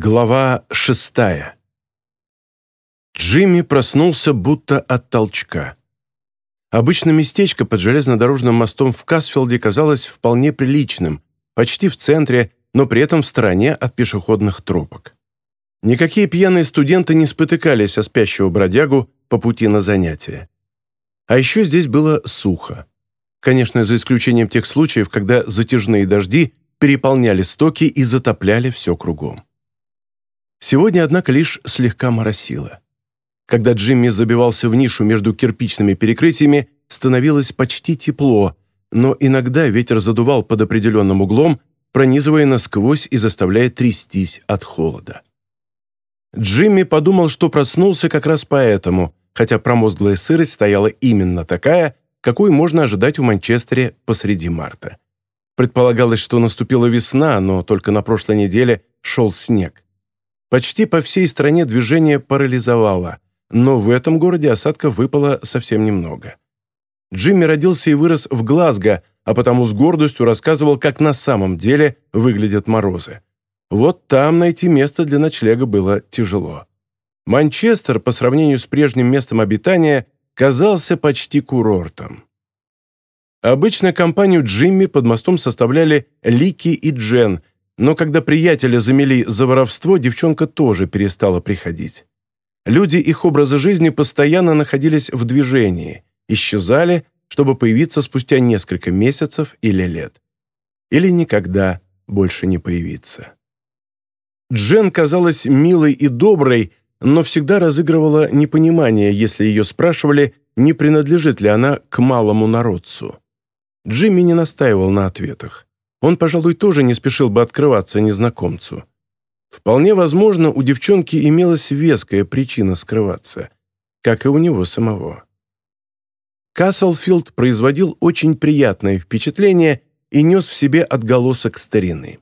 Глава шестая. Джимми проснулся будто от толчка. Обычно местечко под железнодорожным мостом в Касфилде казалось вполне приличным, почти в центре, но при этом в стороне от пешеходных тропок. Никакие пьяные студенты не спотыкались о спящего бродягу по пути на занятия. А еще здесь было сухо. Конечно, за исключением тех случаев, когда затяжные дожди переполняли стоки и затопляли все кругом. Сегодня, однако, лишь слегка моросило. Когда Джимми забивался в нишу между кирпичными перекрытиями, становилось почти тепло, но иногда ветер задувал под определенным углом, пронизывая насквозь и заставляя трястись от холода. Джимми подумал, что проснулся как раз поэтому, хотя промозглая сырость стояла именно такая, какой можно ожидать в Манчестере посреди марта. Предполагалось, что наступила весна, но только на прошлой неделе шел снег. Почти по всей стране движение парализовало, но в этом городе осадков выпало совсем немного. Джимми родился и вырос в Глазго, а потому с гордостью рассказывал, как на самом деле выглядят морозы. Вот там найти место для ночлега было тяжело. Манчестер, по сравнению с прежним местом обитания, казался почти курортом. Обычно компанию Джимми под мостом составляли Лики и Джен, но когда приятеля замели за воровство, девчонка тоже перестала приходить. Люди их образа жизни постоянно находились в движении, исчезали, чтобы появиться спустя несколько месяцев или лет. Или никогда больше не появиться. Джен казалась милой и доброй, но всегда разыгрывала непонимание, если ее спрашивали, не принадлежит ли она к малому народцу. Джимми не настаивал на ответах он, пожалуй, тоже не спешил бы открываться незнакомцу. Вполне возможно, у девчонки имелась веская причина скрываться, как и у него самого. Каслфилд производил очень приятное впечатление и нес в себе отголосок старины.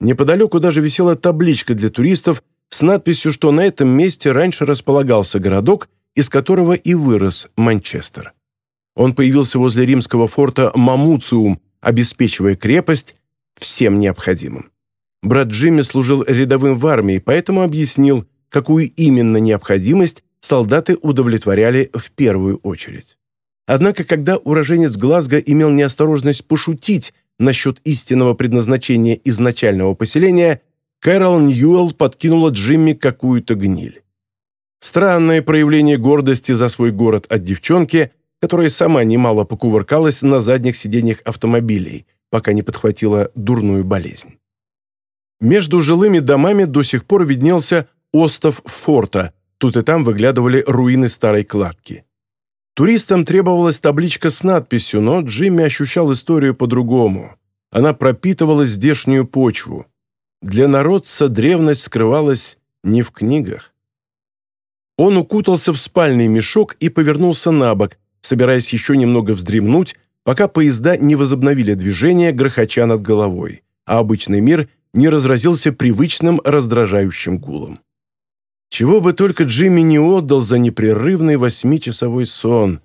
Неподалеку даже висела табличка для туристов с надписью, что на этом месте раньше располагался городок, из которого и вырос Манчестер. Он появился возле римского форта Мамуциум обеспечивая крепость всем необходимым. Брат Джимми служил рядовым в армии, поэтому объяснил, какую именно необходимость солдаты удовлетворяли в первую очередь. Однако, когда уроженец Глазго имел неосторожность пошутить насчет истинного предназначения изначального поселения, Кэрол Ньюэлл подкинула Джимми какую-то гниль. Странное проявление гордости за свой город от девчонки, которая сама немало покувыркалась на задних сиденьях автомобилей, пока не подхватила дурную болезнь. Между жилыми домами до сих пор виднелся остов форта, тут и там выглядывали руины старой кладки. Туристам требовалась табличка с надписью, но Джимми ощущал историю по-другому. Она пропитывала здешнюю почву. Для народца древность скрывалась не в книгах. Он укутался в спальный мешок и повернулся на бок, собираясь еще немного вздремнуть, пока поезда не возобновили движение, грохоча над головой, а обычный мир не разразился привычным раздражающим гулом. Чего бы только Джимми не отдал за непрерывный восьмичасовой сон.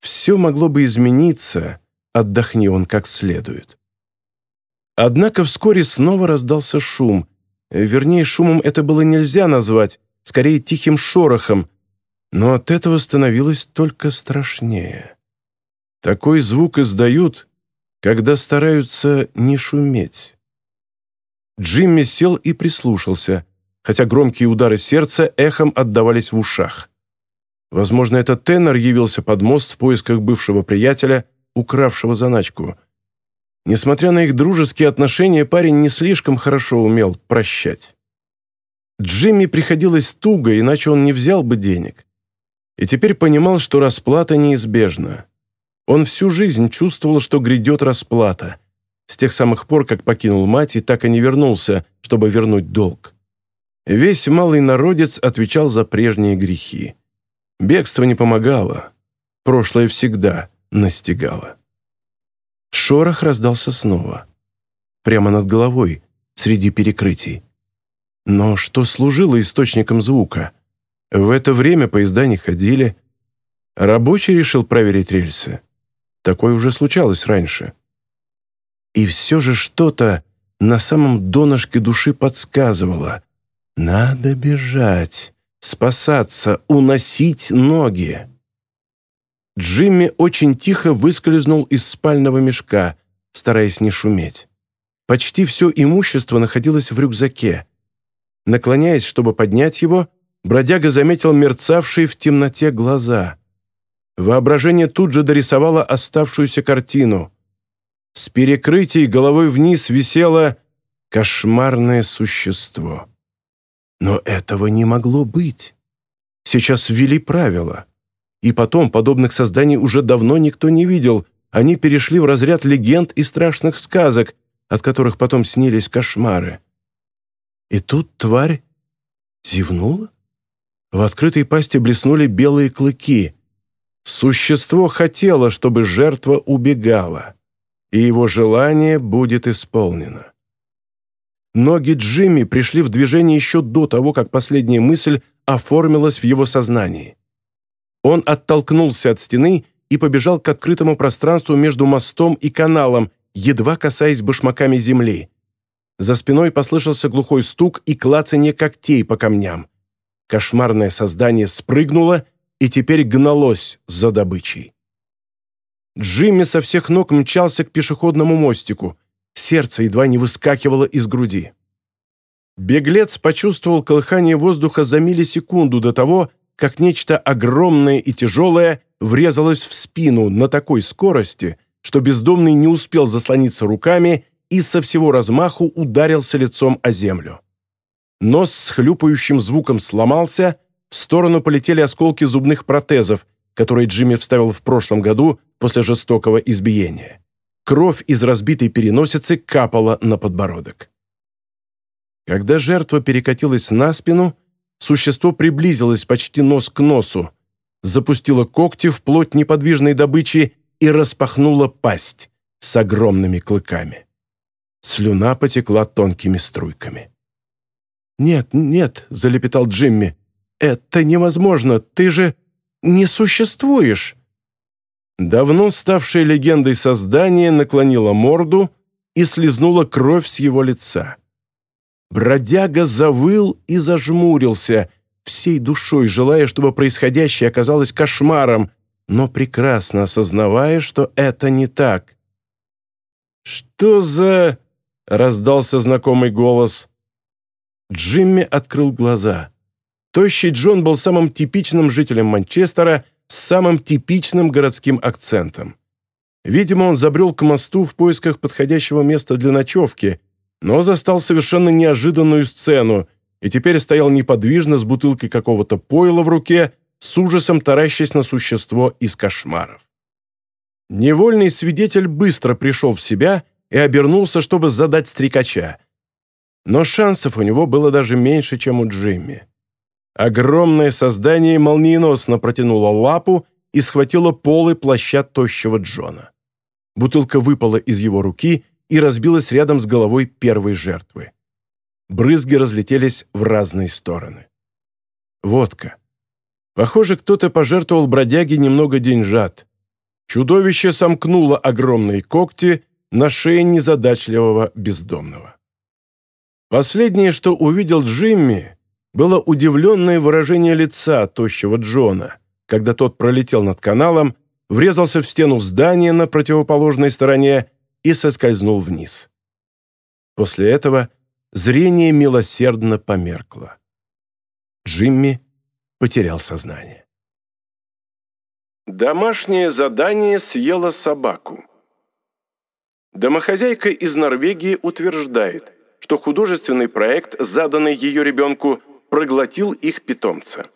Все могло бы измениться, отдохни он как следует. Однако вскоре снова раздался шум. Вернее, шумом это было нельзя назвать, скорее тихим шорохом, но от этого становилось только страшнее. Такой звук издают, когда стараются не шуметь. Джимми сел и прислушался, хотя громкие удары сердца эхом отдавались в ушах. Возможно, этот тенор явился под мост в поисках бывшего приятеля, укравшего заначку. Несмотря на их дружеские отношения, парень не слишком хорошо умел прощать. Джимми приходилось туго, иначе он не взял бы денег и теперь понимал, что расплата неизбежна. Он всю жизнь чувствовал, что грядет расплата, с тех самых пор, как покинул мать и так и не вернулся, чтобы вернуть долг. Весь малый народец отвечал за прежние грехи. Бегство не помогало, прошлое всегда настигало. Шорох раздался снова. Прямо над головой, среди перекрытий. Но что служило источником звука? В это время поезда не ходили. Рабочий решил проверить рельсы. Такое уже случалось раньше. И все же что-то на самом донышке души подсказывало. Надо бежать, спасаться, уносить ноги. Джимми очень тихо выскользнул из спального мешка, стараясь не шуметь. Почти все имущество находилось в рюкзаке. Наклоняясь, чтобы поднять его, бродяга заметил мерцавшие в темноте глаза. Воображение тут же дорисовало оставшуюся картину. С перекрытий головой вниз висело кошмарное существо. Но этого не могло быть. Сейчас ввели правила. И потом подобных созданий уже давно никто не видел. Они перешли в разряд легенд и страшных сказок, от которых потом снились кошмары. И тут тварь зевнула. В открытой пасти блеснули белые клыки. Существо хотело, чтобы жертва убегала, и его желание будет исполнено. Ноги Джимми пришли в движение еще до того, как последняя мысль оформилась в его сознании. Он оттолкнулся от стены и побежал к открытому пространству между мостом и каналом, едва касаясь башмаками земли. За спиной послышался глухой стук и клацанье когтей по камням. Кошмарное создание спрыгнуло и теперь гналось за добычей. Джимми со всех ног мчался к пешеходному мостику. Сердце едва не выскакивало из груди. Беглец почувствовал колыхание воздуха за миллисекунду до того, как нечто огромное и тяжелое врезалось в спину на такой скорости, что бездомный не успел заслониться руками и со всего размаху ударился лицом о землю. Нос с хлюпающим звуком сломался, в сторону полетели осколки зубных протезов, которые Джимми вставил в прошлом году после жестокого избиения. Кровь из разбитой переносицы капала на подбородок. Когда жертва перекатилась на спину, Существо приблизилось почти нос к носу, запустило когти в плоть неподвижной добычи и распахнуло пасть с огромными клыками. Слюна потекла тонкими струйками. «Нет, нет», — залепетал Джимми, — «это невозможно, ты же не существуешь». Давно ставшее легендой создание наклонило морду и слезнуло кровь с его лица. Бродяга завыл и зажмурился, всей душой желая, чтобы происходящее оказалось кошмаром, но прекрасно осознавая, что это не так. «Что за...» — раздался знакомый голос. Джимми открыл глаза. Тощий Джон был самым типичным жителем Манчестера с самым типичным городским акцентом. Видимо, он забрел к мосту в поисках подходящего места для ночевки, но застал совершенно неожиданную сцену и теперь стоял неподвижно с бутылкой какого-то пойла в руке, с ужасом таращась на существо из кошмаров. Невольный свидетель быстро пришел в себя и обернулся, чтобы задать стрекача. Но шансов у него было даже меньше, чем у Джимми. Огромное создание молниеносно протянуло лапу и схватило полы плаща тощего Джона. Бутылка выпала из его руки и разбилась рядом с головой первой жертвы. Брызги разлетелись в разные стороны. Водка. Похоже, кто-то пожертвовал бродяге немного деньжат. Чудовище сомкнуло огромные когти на шее незадачливого бездомного. Последнее, что увидел Джимми, было удивленное выражение лица тощего Джона, когда тот пролетел над каналом, врезался в стену здания на противоположной стороне и соскользнул вниз. После этого зрение милосердно померкло. Джимми потерял сознание. Домашнее задание съело собаку. Домохозяйка из Норвегии утверждает, что художественный проект, заданный ее ребенку, проглотил их питомца.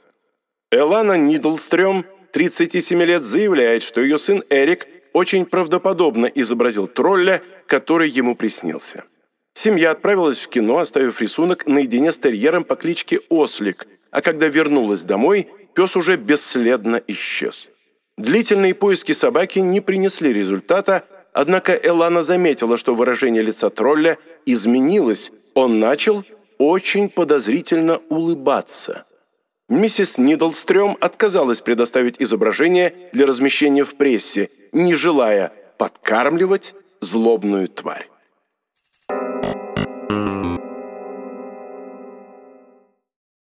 Элана Нидлстрём, 37 лет, заявляет, что ее сын Эрик очень правдоподобно изобразил тролля, который ему приснился. Семья отправилась в кино, оставив рисунок наедине с терьером по кличке Ослик, а когда вернулась домой, пес уже бесследно исчез. Длительные поиски собаки не принесли результата, однако Элана заметила, что выражение лица тролля изменилось. Он начал очень подозрительно улыбаться. Миссис Нидлстрём отказалась предоставить изображение для размещения в прессе – не желая подкармливать злобную тварь.